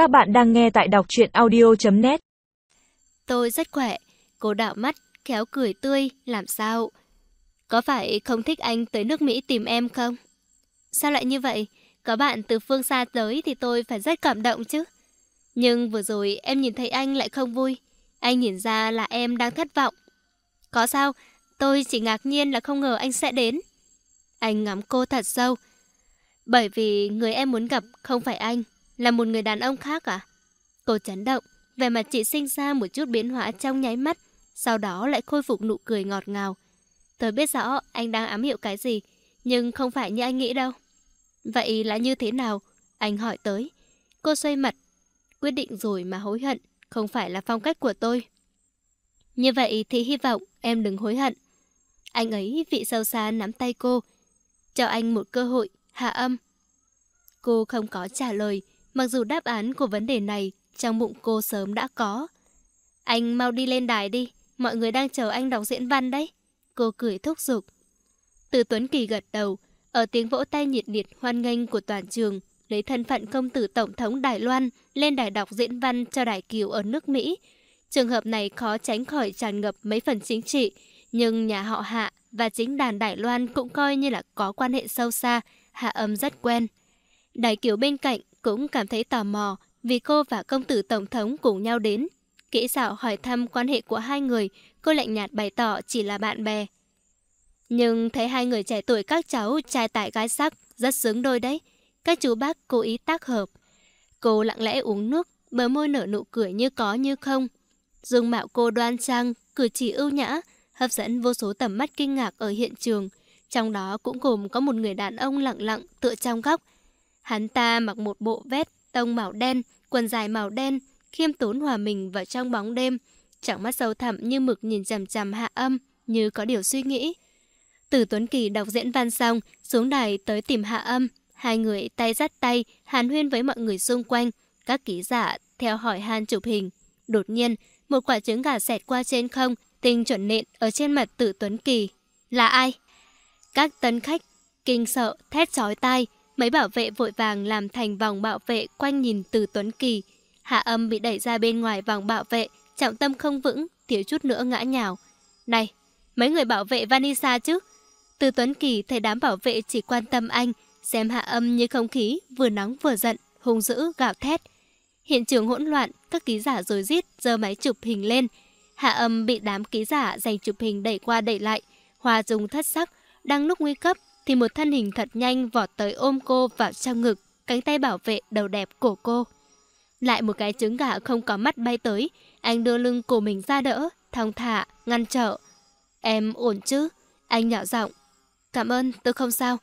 Các bạn đang nghe tại đọc chuyện audio.net Tôi rất khỏe, cô đạo mắt, khéo cười tươi, làm sao? Có phải không thích anh tới nước Mỹ tìm em không? Sao lại như vậy? Có bạn từ phương xa tới thì tôi phải rất cảm động chứ. Nhưng vừa rồi em nhìn thấy anh lại không vui. Anh nhìn ra là em đang thất vọng. Có sao? Tôi chỉ ngạc nhiên là không ngờ anh sẽ đến. Anh ngắm cô thật sâu. Bởi vì người em muốn gặp không phải anh, là một người đàn ông khác à? Cô chấn động, vẻ mặt chị sinh ra một chút biến hóa trong nháy mắt, sau đó lại khôi phục nụ cười ngọt ngào. Tôi biết rõ anh đang ám hiệu cái gì, nhưng không phải như anh nghĩ đâu. Vậy là như thế nào? Anh hỏi tới. Cô xoay mặt, quyết định rồi mà hối hận, không phải là phong cách của tôi. Như vậy thì hy vọng em đừng hối hận. Anh ấy vị sâu xa nắm tay cô, cho anh một cơ hội, hạ âm. Cô không có trả lời, mặc dù đáp án của vấn đề này trong bụng cô sớm đã có. Anh mau đi lên đài đi, mọi người đang chờ anh đọc diễn văn đấy. Cô cười thúc giục. Từ Tuấn Kỳ gật đầu, ở tiếng vỗ tay nhiệt liệt hoan nghênh của toàn trường, lấy thân phận công tử Tổng thống Đài Loan lên đài đọc diễn văn cho Đài Kiều ở nước Mỹ. Trường hợp này khó tránh khỏi tràn ngập mấy phần chính trị, nhưng nhà họ Hạ và chính đàn Đài Loan cũng coi như là có quan hệ sâu xa, Hạ âm rất quen. Đài Kiều bên cạnh cũng cảm thấy tò mò vì cô và công tử Tổng thống cùng nhau đến. Kỹ xảo hỏi thăm quan hệ của hai người, cô lạnh nhạt bày tỏ chỉ là bạn bè. Nhưng thấy hai người trẻ tuổi các cháu trai tại gái sắc, rất xứng đôi đấy. Các chú bác cố ý tác hợp. Cô lặng lẽ uống nước, bờ môi nở nụ cười như có như không. Dung mạo cô đoan trang, cử chỉ ưu nhã, hấp dẫn vô số tầm mắt kinh ngạc ở hiện trường. Trong đó cũng gồm có một người đàn ông lặng lặng tựa trong góc. Hắn ta mặc một bộ vest tông màu đen, quần dài màu đen, khiêm tốn hòa mình vào trong bóng đêm. Chẳng mắt sâu thẳm như mực nhìn chằm chằm hạ âm, như có điều suy nghĩ. Từ Tuấn Kỳ đọc diễn văn xong, xuống đài tới tìm hạ âm. Hai người tay dắt tay, hàn huyên với mọi người xung quanh. Các ký giả theo hỏi han chụp hình. Đột nhiên, một quả trứng gà xẹt qua trên không, tinh chuẩn nện ở trên mặt Tử Tuấn Kỳ. Là ai? Các tân khách kinh sợ, thét chói tai, mấy bảo vệ vội vàng làm thành vòng bảo vệ quanh nhìn Từ Tuấn Kỳ. Hạ âm bị đẩy ra bên ngoài vòng bảo vệ, trọng tâm không vững, thiếu chút nữa ngã nhào. Này, mấy người bảo vệ Vanessa chứ? Từ Tuấn Kỳ thấy đám bảo vệ chỉ quan tâm anh, xem hạ âm như không khí, vừa nóng vừa giận, hung dữ, gào thét. Hiện trường hỗn loạn, các ký giả rồi rít, giơ máy chụp hình lên. Hạ âm bị đám ký giả giành chụp hình đẩy qua đẩy lại. hòa dùng thất sắc, đang lúc nguy cấp thì một thân hình thật nhanh vọt tới ôm cô vào trong ngực, cánh tay bảo vệ đầu đẹp của cô. Lại một cái trứng gà không có mắt bay tới, anh đưa lưng của mình ra đỡ, thong thả, ngăn trở. Em ổn chứ? Anh nhỏ giọng. Cảm ơn, tôi không sao.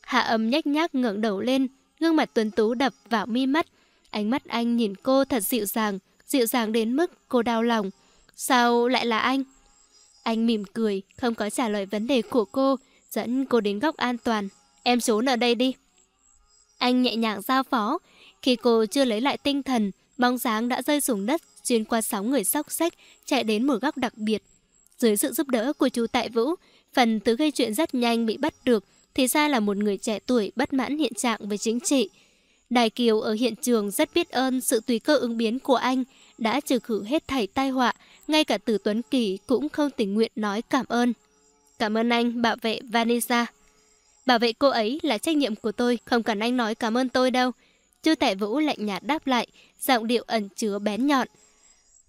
Hạ âm nhách nhác ngẩng đầu lên, gương mặt tuấn tú đập vào mi mắt. Ánh mắt anh nhìn cô thật dịu dàng, dịu dàng đến mức cô đau lòng. Sao lại là anh? Anh mỉm cười, không có trả lời vấn đề của cô, dẫn cô đến góc an toàn. Em trốn ở đây đi. Anh nhẹ nhàng giao phó. Khi cô chưa lấy lại tinh thần, bóng dáng đã rơi xuống đất, xuyên qua sóng người sóc sách, chạy đến một góc đặc biệt. Dưới sự giúp đỡ của chú Tại Vũ, phần tứ gây chuyện rất nhanh bị bắt được, thì ra là một người trẻ tuổi bất mãn hiện trạng về chính trị. Đài Kiều ở hiện trường rất biết ơn sự tùy cơ ứng biến của anh, đã trừ khử hết thảy tai họa, ngay cả Tử Tuấn Kỳ cũng không tình nguyện nói cảm ơn. Cảm ơn anh, bảo vệ Vanessa. Bảo vệ cô ấy là trách nhiệm của tôi, không cần anh nói cảm ơn tôi đâu. Chư Tại Vũ lạnh nhạt đáp lại, giọng điệu ẩn chứa bén nhọn.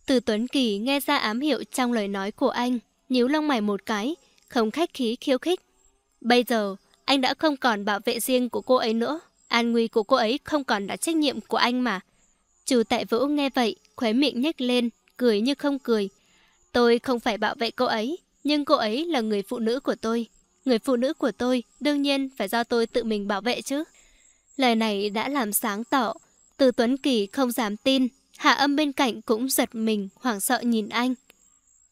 Từ Tuấn Kỳ nghe ra ám hiệu trong lời nói của anh, nhíu lông mày một cái, không khách khí khiêu khích. Bây giờ, anh đã không còn bảo vệ riêng của cô ấy nữa. An nguy của cô ấy không còn là trách nhiệm của anh mà. Trừ tại Vũ nghe vậy, khóe miệng nhếch lên, cười như không cười. Tôi không phải bảo vệ cô ấy, nhưng cô ấy là người phụ nữ của tôi. Người phụ nữ của tôi đương nhiên phải do tôi tự mình bảo vệ chứ. Lời này đã làm sáng tỏ. Từ Tuấn Kỳ không dám tin. Hạ âm bên cạnh cũng giật mình, hoảng sợ nhìn anh.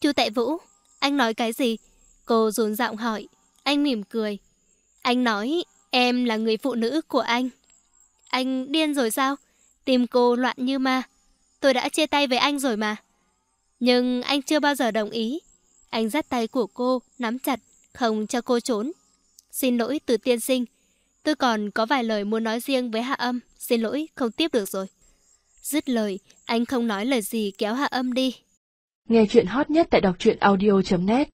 Chu Tệ Vũ, anh nói cái gì? Cô run giọng hỏi. Anh mỉm cười. Anh nói em là người phụ nữ của anh. Anh điên rồi sao? Tim cô loạn như ma. Tôi đã chia tay với anh rồi mà. Nhưng anh chưa bao giờ đồng ý. Anh dắt tay của cô, nắm chặt, không cho cô trốn. Xin lỗi từ tiên sinh. Tôi còn có vài lời muốn nói riêng với Hạ Âm. Xin lỗi, không tiếp được rồi. Dứt lời, anh không nói lời gì kéo hạ âm đi. Nghe chuyện hot nhất tại đọc truyện audio.net